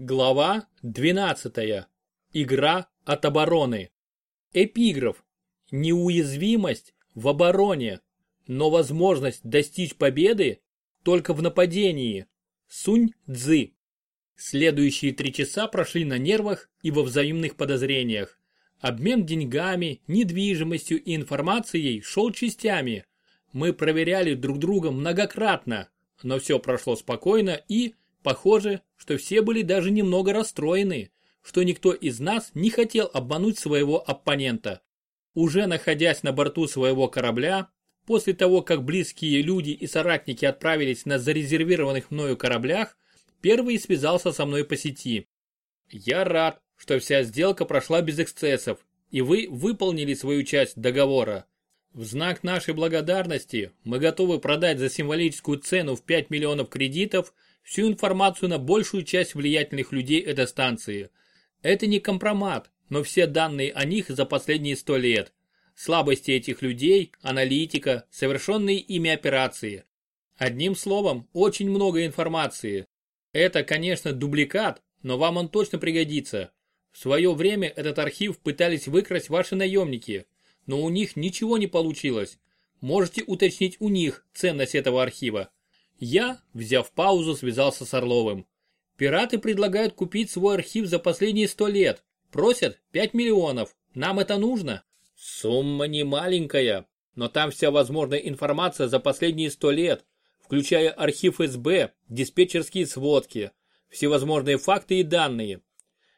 Глава 12. Игра от обороны. Эпиграф. Неуязвимость в обороне, но возможность достичь победы только в нападении. Сунь Цзы. Следующие три часа прошли на нервах и во взаимных подозрениях. Обмен деньгами, недвижимостью и информацией шел частями. Мы проверяли друг друга многократно, но все прошло спокойно и, Похоже, что все были даже немного расстроены, что никто из нас не хотел обмануть своего оппонента. Уже находясь на борту своего корабля, после того, как близкие люди и соратники отправились на зарезервированных мною кораблях, первый связался со мной по сети. Я рад, что вся сделка прошла без эксцессов, и вы выполнили свою часть договора. В знак нашей благодарности мы готовы продать за символическую цену в 5 миллионов кредитов – всю информацию на большую часть влиятельных людей этой станции. Это не компромат, но все данные о них за последние сто лет. Слабости этих людей, аналитика, совершенные ими операции. Одним словом, очень много информации. Это, конечно, дубликат, но вам он точно пригодится. В свое время этот архив пытались выкрасть ваши наемники, но у них ничего не получилось. Можете уточнить у них ценность этого архива. Я, взяв паузу, связался с Орловым. Пираты предлагают купить свой архив за последние сто лет. Просят 5 миллионов. Нам это нужно? Сумма не маленькая, но там вся возможная информация за последние сто лет, включая архив СБ, диспетчерские сводки, всевозможные факты и данные.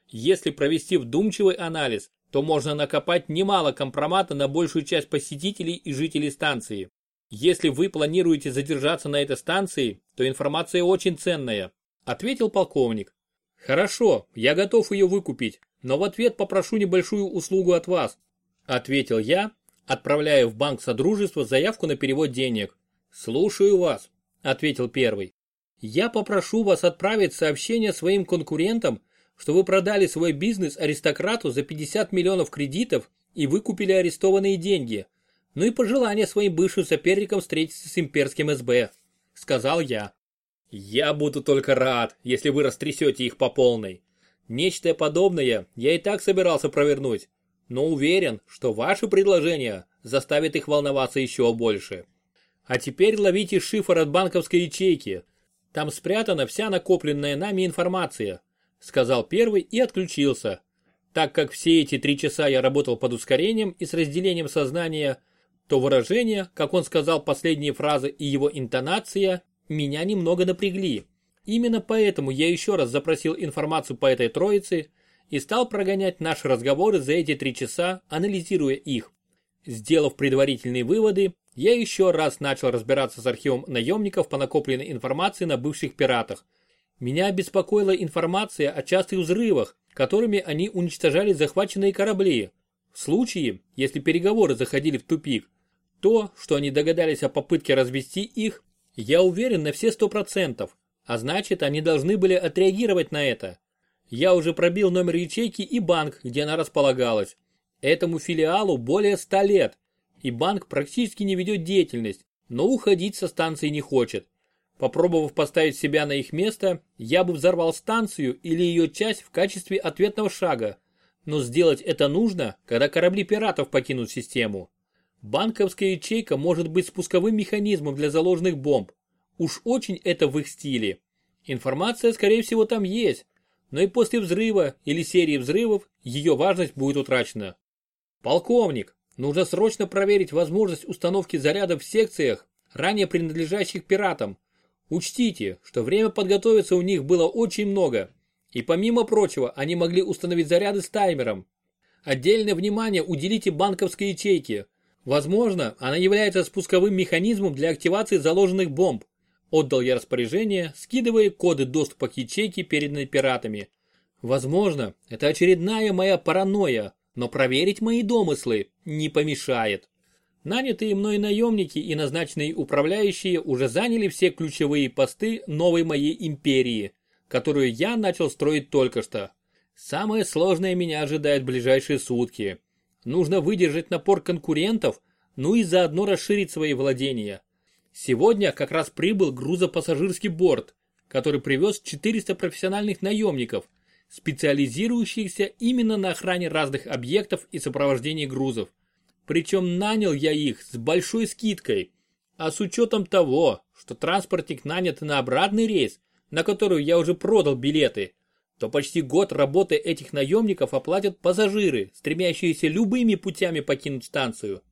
Если провести вдумчивый анализ, то можно накопать немало компромата на большую часть посетителей и жителей станции. Если вы планируете задержаться на этой станции, то информация очень ценная, ответил полковник. Хорошо, я готов ее выкупить, но в ответ попрошу небольшую услугу от вас, ответил я, отправляя в банк Содружества заявку на перевод денег. Слушаю вас, ответил первый. Я попрошу вас отправить сообщение своим конкурентам, что вы продали свой бизнес аристократу за 50 миллионов кредитов и выкупили арестованные деньги – ну и пожелание своим бывшим соперникам встретиться с имперским СБ, сказал я. Я буду только рад, если вы растрясете их по полной. Нечто подобное я и так собирался провернуть, но уверен, что ваше предложение заставит их волноваться еще больше. А теперь ловите шифр от банковской ячейки. Там спрятана вся накопленная нами информация, сказал первый и отключился. Так как все эти три часа я работал под ускорением и с разделением сознания, то выражение, как он сказал последние фразы и его интонация, меня немного напрягли. Именно поэтому я еще раз запросил информацию по этой троице и стал прогонять наши разговоры за эти три часа, анализируя их. Сделав предварительные выводы, я еще раз начал разбираться с архивом наемников по накопленной информации на бывших пиратах. Меня беспокоила информация о частых взрывах, которыми они уничтожали захваченные корабли. В случае, если переговоры заходили в тупик, то, что они догадались о попытке развести их, я уверен на все сто процентов, а значит они должны были отреагировать на это. Я уже пробил номер ячейки и банк, где она располагалась. Этому филиалу более ста лет, и банк практически не ведет деятельность, но уходить со станции не хочет. Попробовав поставить себя на их место, я бы взорвал станцию или ее часть в качестве ответного шага. Но сделать это нужно, когда корабли пиратов покинут систему. Банковская ячейка может быть спусковым механизмом для заложенных бомб. Уж очень это в их стиле. Информация, скорее всего, там есть, но и после взрыва или серии взрывов ее важность будет утрачена. Полковник, нужно срочно проверить возможность установки зарядов в секциях, ранее принадлежащих пиратам. Учтите, что время подготовиться у них было очень много, и помимо прочего они могли установить заряды с таймером. Отдельное внимание уделите банковской ячейке – Возможно, она является спусковым механизмом для активации заложенных бомб. Отдал я распоряжение, скидывая коды доступа к ячейке, переданной пиратами. Возможно, это очередная моя паранойя, но проверить мои домыслы не помешает. Нанятые мной наемники и назначенные управляющие уже заняли все ключевые посты новой моей империи, которую я начал строить только что. Самое сложное меня ожидает в ближайшие сутки. Нужно выдержать напор конкурентов, ну и заодно расширить свои владения. Сегодня как раз прибыл грузопассажирский борт. который привез 400 профессиональных наемников, специализирующихся именно на охране разных объектов и сопровождении грузов. Причем нанял я их с большой скидкой. А с учетом того, что транспортник нанят на обратный рейс, на который я уже продал билеты, то почти год работы этих наемников оплатят пассажиры, стремящиеся любыми путями покинуть станцию.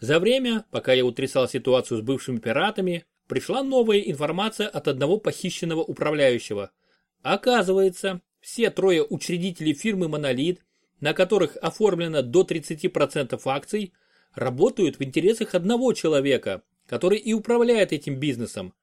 За время, пока я утрясал ситуацию с бывшими пиратами, пришла новая информация от одного похищенного управляющего. Оказывается, все трое учредителей фирмы «Монолит», на которых оформлено до 30% акций, работают в интересах одного человека, который и управляет этим бизнесом.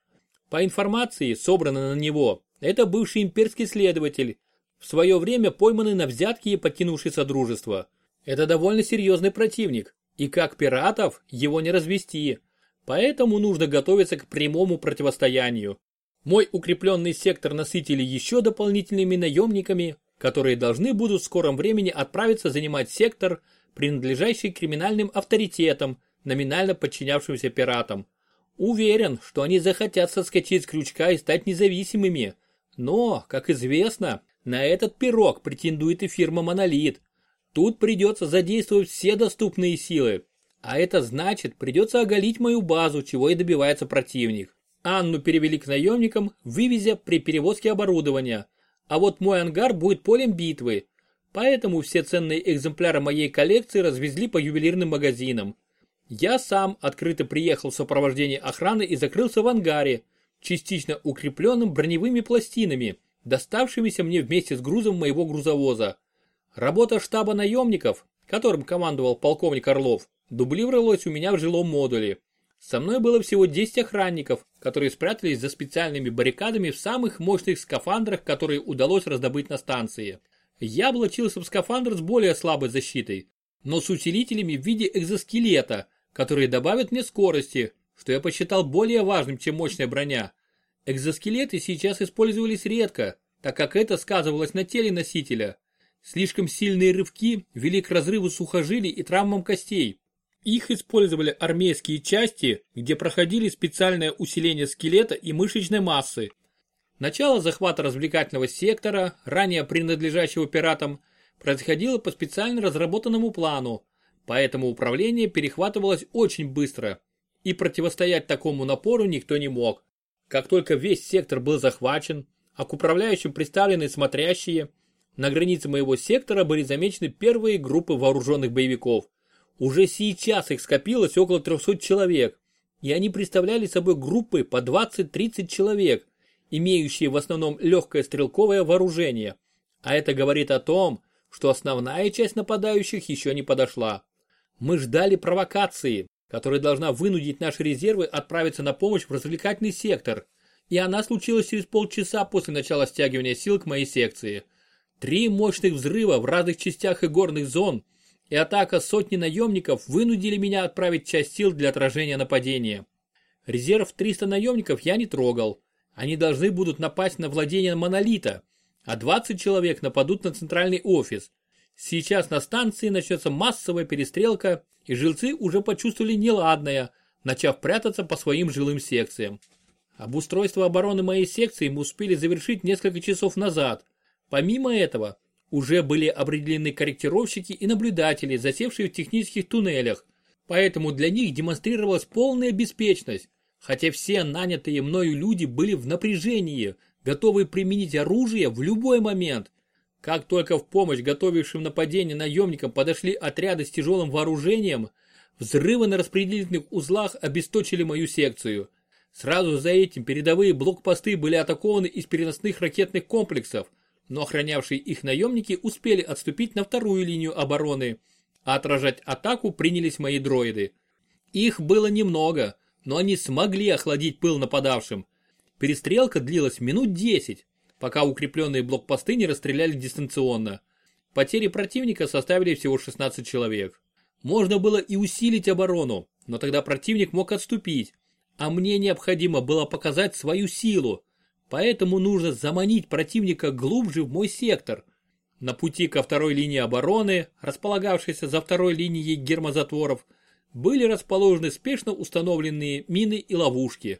По информации, собранной на него, это бывший имперский следователь, в свое время пойманный на взятки и покинувший Содружество. Это довольно серьезный противник, и как пиратов его не развести, поэтому нужно готовиться к прямому противостоянию. Мой укрепленный сектор насытили еще дополнительными наемниками, которые должны будут в скором времени отправиться занимать сектор, принадлежащий криминальным авторитетам, номинально подчинявшимся пиратам. Уверен, что они захотят соскочить с крючка и стать независимыми, но, как известно, на этот пирог претендует и фирма «Монолит». Тут придется задействовать все доступные силы. А это значит, придется оголить мою базу, чего и добивается противник. Анну перевели к наемникам, вывезя при перевозке оборудования. А вот мой ангар будет полем битвы. Поэтому все ценные экземпляры моей коллекции развезли по ювелирным магазинам. Я сам открыто приехал в сопровождении охраны и закрылся в ангаре, частично укрепленным броневыми пластинами, доставшимися мне вместе с грузом моего грузовоза. Работа штаба наемников, которым командовал полковник Орлов, дублировалась у меня в жилом модуле. Со мной было всего 10 охранников, которые спрятались за специальными баррикадами в самых мощных скафандрах, которые удалось раздобыть на станции. Я облачился в скафандр с более слабой защитой, но с усилителями в виде экзоскелета, которые добавят мне скорости, что я посчитал более важным, чем мощная броня. Экзоскелеты сейчас использовались редко, так как это сказывалось на теле носителя. Слишком сильные рывки вели к разрыву сухожилий и травмам костей. Их использовали армейские части, где проходили специальное усиление скелета и мышечной массы. Начало захвата развлекательного сектора, ранее принадлежащего пиратам, происходило по специально разработанному плану, поэтому управление перехватывалось очень быстро и противостоять такому напору никто не мог. Как только весь сектор был захвачен, а к управляющим представлены смотрящие, на границе моего сектора были замечены первые группы вооруженных боевиков. Уже сейчас их скопилось около 300 человек, и они представляли собой группы по 20-30 человек, имеющие в основном легкое стрелковое вооружение. А это говорит о том, что основная часть нападающих еще не подошла. Мы ждали провокации, которая должна вынудить наши резервы отправиться на помощь в развлекательный сектор. И она случилась через полчаса после начала стягивания сил к моей секции. Три мощных взрыва в разных частях и горных зон и атака сотни наемников вынудили меня отправить часть сил для отражения нападения. Резерв 300 наемников я не трогал. Они должны будут напасть на владение монолита, а 20 человек нападут на центральный офис. Сейчас на станции начнется массовая перестрелка и жильцы уже почувствовали неладное, начав прятаться по своим жилым секциям. Обустройство обороны моей секции мы успели завершить несколько часов назад. Помимо этого, уже были определены корректировщики и наблюдатели, засевшие в технических туннелях, поэтому для них демонстрировалась полная беспечность, хотя все нанятые мною люди были в напряжении, готовые применить оружие в любой момент. Как только в помощь готовившим нападение наемникам подошли отряды с тяжелым вооружением, взрывы на распределительных узлах обесточили мою секцию. Сразу за этим передовые блокпосты были атакованы из переносных ракетных комплексов, но охранявшие их наемники успели отступить на вторую линию обороны, а отражать атаку принялись мои дроиды. Их было немного, но они смогли охладить пыл нападавшим. Перестрелка длилась минут десять, пока укрепленные блокпосты не расстреляли дистанционно. Потери противника составили всего 16 человек. Можно было и усилить оборону, но тогда противник мог отступить, а мне необходимо было показать свою силу, поэтому нужно заманить противника глубже в мой сектор. На пути ко второй линии обороны, располагавшейся за второй линией гермозатворов, были расположены спешно установленные мины и ловушки.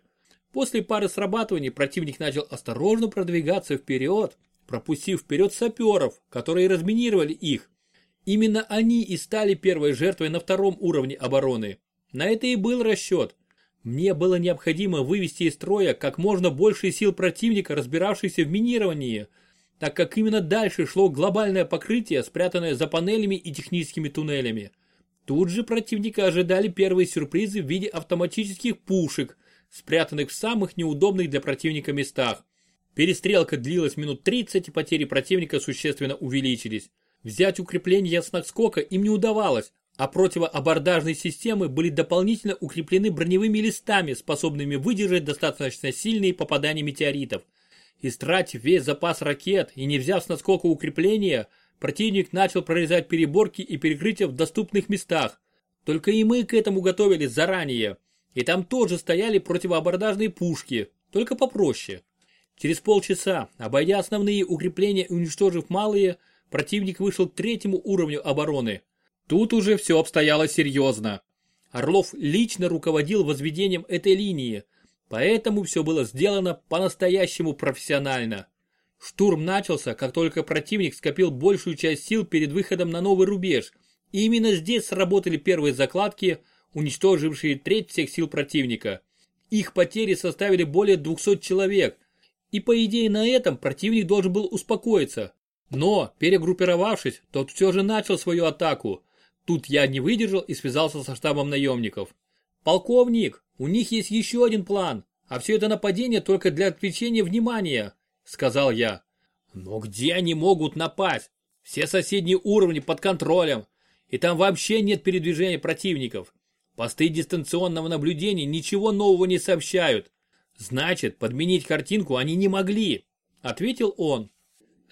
После пары срабатываний противник начал осторожно продвигаться вперед, пропустив вперед саперов, которые разминировали их. Именно они и стали первой жертвой на втором уровне обороны. На это и был расчет. Мне было необходимо вывести из строя как можно больше сил противника, разбиравшихся в минировании, так как именно дальше шло глобальное покрытие, спрятанное за панелями и техническими туннелями. Тут же противника ожидали первые сюрпризы в виде автоматических пушек, спрятанных в самых неудобных для противника местах. Перестрелка длилась минут 30 и потери противника существенно увеличились. Взять укрепление с наскока им не удавалось, а противоабордажные системы были дополнительно укреплены броневыми листами, способными выдержать достаточно сильные попадания метеоритов. Истратив весь запас ракет и не взяв с наскока укрепления, противник начал прорезать переборки и перекрытия в доступных местах. Только и мы к этому готовились заранее. И там тоже стояли противоабордажные пушки, только попроще. Через полчаса, обойдя основные укрепления и уничтожив малые, противник вышел к третьему уровню обороны. Тут уже все обстояло серьезно. Орлов лично руководил возведением этой линии, поэтому все было сделано по-настоящему профессионально. Штурм начался, как только противник скопил большую часть сил перед выходом на новый рубеж, и именно здесь сработали первые закладки, уничтожившие треть всех сил противника. Их потери составили более 200 человек, и по идее на этом противник должен был успокоиться. Но, перегруппировавшись, тот все же начал свою атаку, Тут я не выдержал и связался со штабом наемников. «Полковник, у них есть еще один план, а все это нападение только для отвлечения внимания», сказал я. «Но где они могут напасть? Все соседние уровни под контролем, и там вообще нет передвижения противников. Посты дистанционного наблюдения ничего нового не сообщают. Значит, подменить картинку они не могли», ответил он.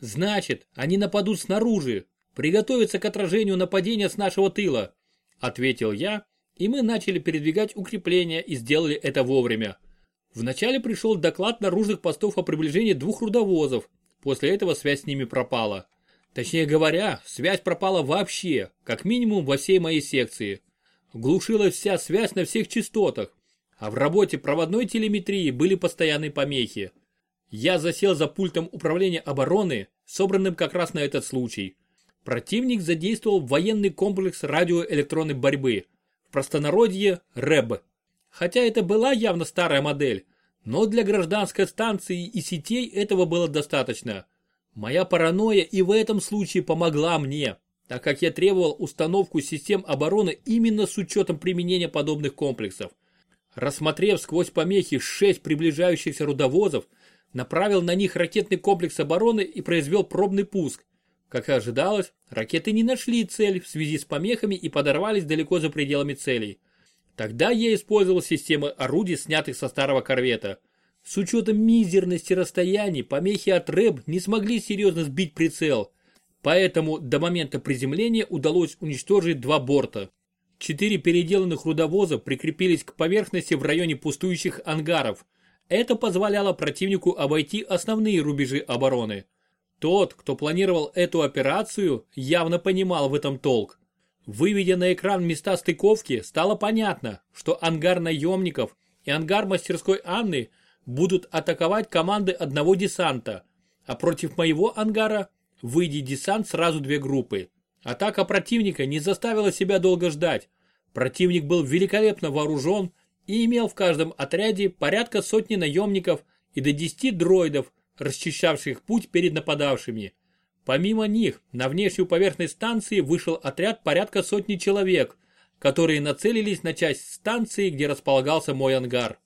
«Значит, они нападут снаружи, приготовиться к отражению нападения с нашего тыла», ответил я, и мы начали передвигать укрепления и сделали это вовремя. Вначале пришел доклад наружных постов о приближении двух рудовозов, после этого связь с ними пропала. Точнее говоря, связь пропала вообще, как минимум во всей моей секции. Глушилась вся связь на всех частотах, а в работе проводной телеметрии были постоянные помехи. Я засел за пультом управления обороны, собранным как раз на этот случай. Противник задействовал военный комплекс радиоэлектронной борьбы, в простонародье РЭБ. Хотя это была явно старая модель, но для гражданской станции и сетей этого было достаточно. Моя паранойя и в этом случае помогла мне, так как я требовал установку систем обороны именно с учетом применения подобных комплексов. Рассмотрев сквозь помехи шесть приближающихся рудовозов, направил на них ракетный комплекс обороны и произвел пробный пуск, как и ожидалось, ракеты не нашли цель в связи с помехами и подорвались далеко за пределами целей. Тогда я использовал системы орудий, снятых со старого корвета. С учетом мизерности расстояний, помехи от РЭБ не смогли серьезно сбить прицел, поэтому до момента приземления удалось уничтожить два борта. Четыре переделанных рудовоза прикрепились к поверхности в районе пустующих ангаров. Это позволяло противнику обойти основные рубежи обороны. Тот, кто планировал эту операцию, явно понимал в этом толк. Выведя на экран места стыковки, стало понятно, что ангар наемников и ангар мастерской Анны будут атаковать команды одного десанта, а против моего ангара выйдет десант сразу две группы. Атака противника не заставила себя долго ждать. Противник был великолепно вооружен и имел в каждом отряде порядка сотни наемников и до 10 дроидов, расчищавших путь перед нападавшими. Помимо них, на внешнюю поверхность станции вышел отряд порядка сотни человек, которые нацелились на часть станции, где располагался мой ангар.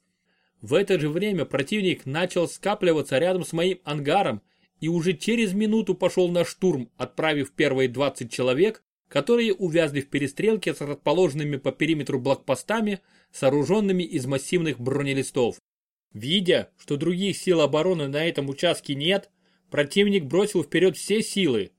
В это же время противник начал скапливаться рядом с моим ангаром и уже через минуту пошел на штурм, отправив первые 20 человек, которые увязли в перестрелке с расположенными по периметру блокпостами, сооруженными из массивных бронелистов. Видя, что других сил обороны на этом участке нет, противник бросил вперед все силы.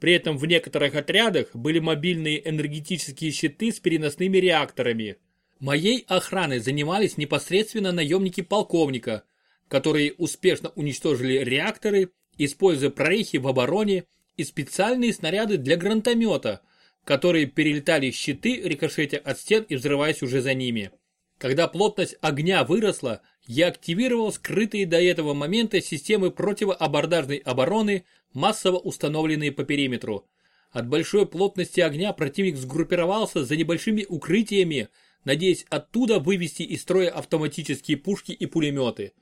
При этом в некоторых отрядах были мобильные энергетические щиты с переносными реакторами. Моей охраной занимались непосредственно наемники полковника, которые успешно уничтожили реакторы, используя прорехи в обороне и специальные снаряды для гранатомета, которые перелетали щиты, рикошетя от стен и взрываясь уже за ними. Когда плотность огня выросла, я активировал скрытые до этого момента системы противоабордажной обороны, массово установленные по периметру. От большой плотности огня противник сгруппировался за небольшими укрытиями, надеясь оттуда вывести из строя автоматические пушки и пулеметы.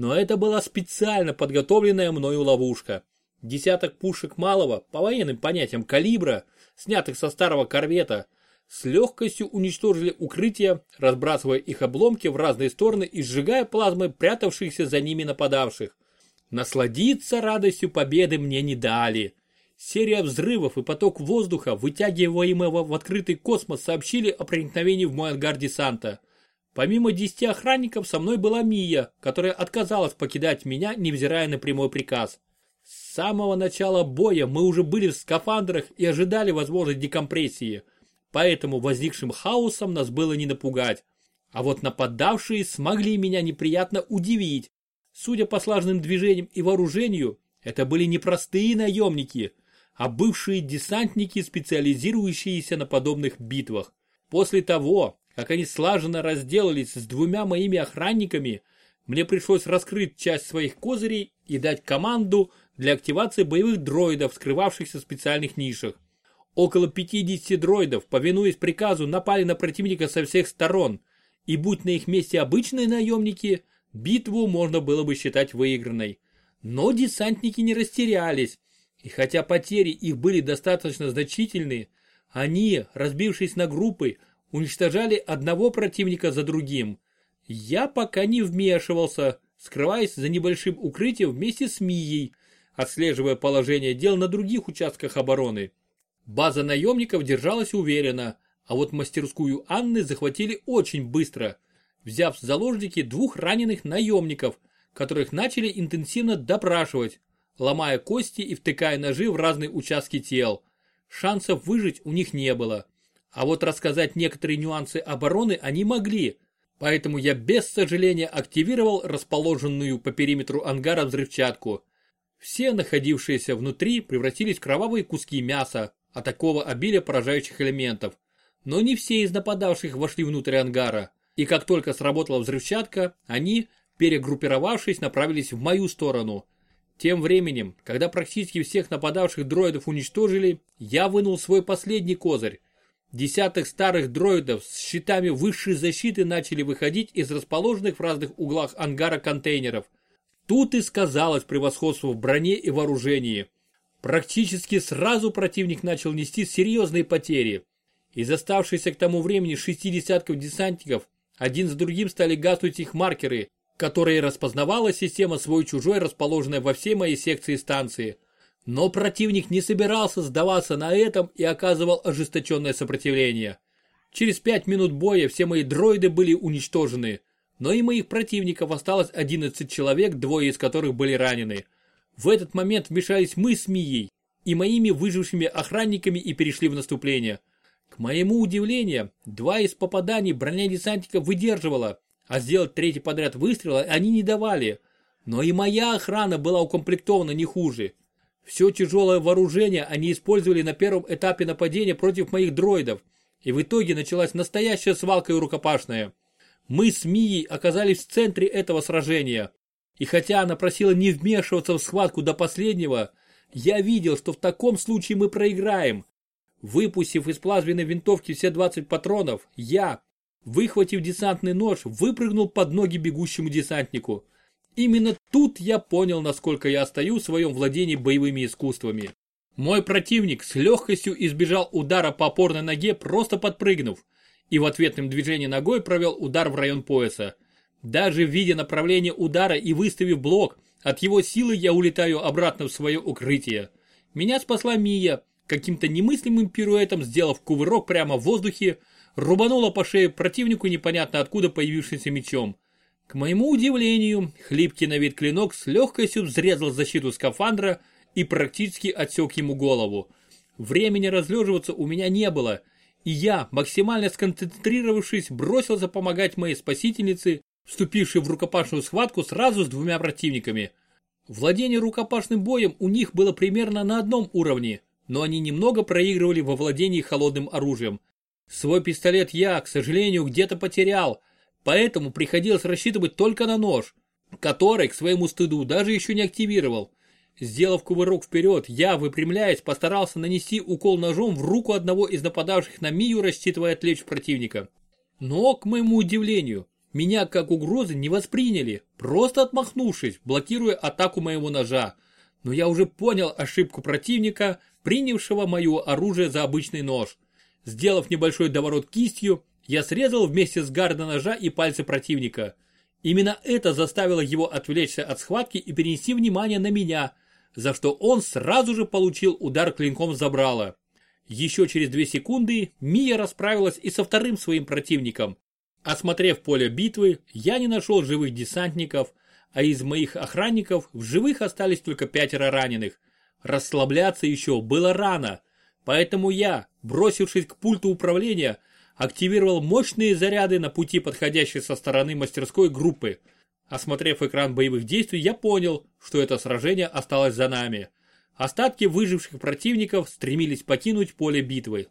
Но это была специально подготовленная мною ловушка. Десяток пушек малого, по военным понятиям калибра, снятых со старого корвета, с легкостью уничтожили укрытия, разбрасывая их обломки в разные стороны и сжигая плазмой прятавшихся за ними нападавших. Насладиться радостью победы мне не дали. Серия взрывов и поток воздуха, вытягиваемого в открытый космос, сообщили о проникновении в мой ангар десанта. Помимо десяти охранников со мной была Мия, которая отказалась покидать меня, невзирая на прямой приказ. С самого начала боя мы уже были в скафандрах и ожидали возможности декомпрессии – поэтому возникшим хаосом нас было не напугать. А вот нападавшие смогли меня неприятно удивить. Судя по слаженным движениям и вооружению, это были не простые наемники, а бывшие десантники, специализирующиеся на подобных битвах. После того, как они слаженно разделались с двумя моими охранниками, мне пришлось раскрыть часть своих козырей и дать команду для активации боевых дроидов, скрывавшихся в специальных нишах. Около 50 дроидов, повинуясь приказу, напали на противника со всех сторон, и будь на их месте обычные наемники, битву можно было бы считать выигранной. Но десантники не растерялись, и хотя потери их были достаточно значительные, они, разбившись на группы, уничтожали одного противника за другим. Я пока не вмешивался, скрываясь за небольшим укрытием вместе с Мией, отслеживая положение дел на других участках обороны. База наемников держалась уверенно, а вот мастерскую Анны захватили очень быстро, взяв в заложники двух раненых наемников, которых начали интенсивно допрашивать, ломая кости и втыкая ножи в разные участки тел. Шансов выжить у них не было. А вот рассказать некоторые нюансы обороны они могли, поэтому я без сожаления активировал расположенную по периметру ангара взрывчатку. Все находившиеся внутри превратились в кровавые куски мяса, от такого обилия поражающих элементов. Но не все из нападавших вошли внутрь ангара, и как только сработала взрывчатка, они, перегруппировавшись, направились в мою сторону. Тем временем, когда практически всех нападавших дроидов уничтожили, я вынул свой последний козырь. Десятых старых дроидов с щитами высшей защиты начали выходить из расположенных в разных углах ангара контейнеров. Тут и сказалось превосходство в броне и вооружении. Практически сразу противник начал нести серьезные потери. Из оставшихся к тому времени шести десятков десантников, один за другим стали гаснуть их маркеры, которые распознавала система свой-чужой, расположенная во всей моей секции станции. Но противник не собирался сдаваться на этом и оказывал ожесточенное сопротивление. Через пять минут боя все мои дроиды были уничтожены, но и моих противников осталось 11 человек, двое из которых были ранены. В этот момент вмешались мы с Мией и моими выжившими охранниками и перешли в наступление. К моему удивлению, два из попаданий броня десантника выдерживала, а сделать третий подряд выстрел они не давали. Но и моя охрана была укомплектована не хуже. Все тяжелое вооружение они использовали на первом этапе нападения против моих дроидов, и в итоге началась настоящая свалка и рукопашная. Мы с Мией оказались в центре этого сражения. И хотя она просила не вмешиваться в схватку до последнего, я видел, что в таком случае мы проиграем. Выпустив из плазменной винтовки все 20 патронов, я, выхватив десантный нож, выпрыгнул под ноги бегущему десантнику. Именно тут я понял, насколько я остаю в своем владении боевыми искусствами. Мой противник с легкостью избежал удара по опорной ноге, просто подпрыгнув, и в ответном движении ногой провел удар в район пояса. Даже в виде направления удара и выставив блок, от его силы я улетаю обратно в свое укрытие. Меня спасла Мия, каким-то немыслимым пируэтом сделав кувырок прямо в воздухе, рубанула по шее противнику непонятно откуда появившимся мечом. К моему удивлению, хлипкий на вид клинок с легкостью взрезал защиту скафандра и практически отсек ему голову. Времени разлеживаться у меня не было, и я, максимально сконцентрировавшись, бросился помогать моей спасительнице, вступивший в рукопашную схватку сразу с двумя противниками. Владение рукопашным боем у них было примерно на одном уровне, но они немного проигрывали во владении холодным оружием. Свой пистолет я, к сожалению, где-то потерял, поэтому приходилось рассчитывать только на нож, который, к своему стыду, даже еще не активировал. Сделав кувырок вперед, я, выпрямляясь, постарался нанести укол ножом в руку одного из нападавших на Мию, рассчитывая отвлечь противника. Но, к моему удивлению, меня как угрозы не восприняли, просто отмахнувшись, блокируя атаку моего ножа. Но я уже понял ошибку противника, принявшего мое оружие за обычный нож. Сделав небольшой доворот кистью, я срезал вместе с гарда ножа и пальцы противника. Именно это заставило его отвлечься от схватки и перенести внимание на меня, за что он сразу же получил удар клинком забрала. Еще через две секунды Мия расправилась и со вторым своим противником. Осмотрев поле битвы, я не нашел живых десантников, а из моих охранников в живых остались только пятеро раненых. Расслабляться еще было рано, поэтому я, бросившись к пульту управления, активировал мощные заряды на пути подходящей со стороны мастерской группы. Осмотрев экран боевых действий, я понял, что это сражение осталось за нами. Остатки выживших противников стремились покинуть поле битвы.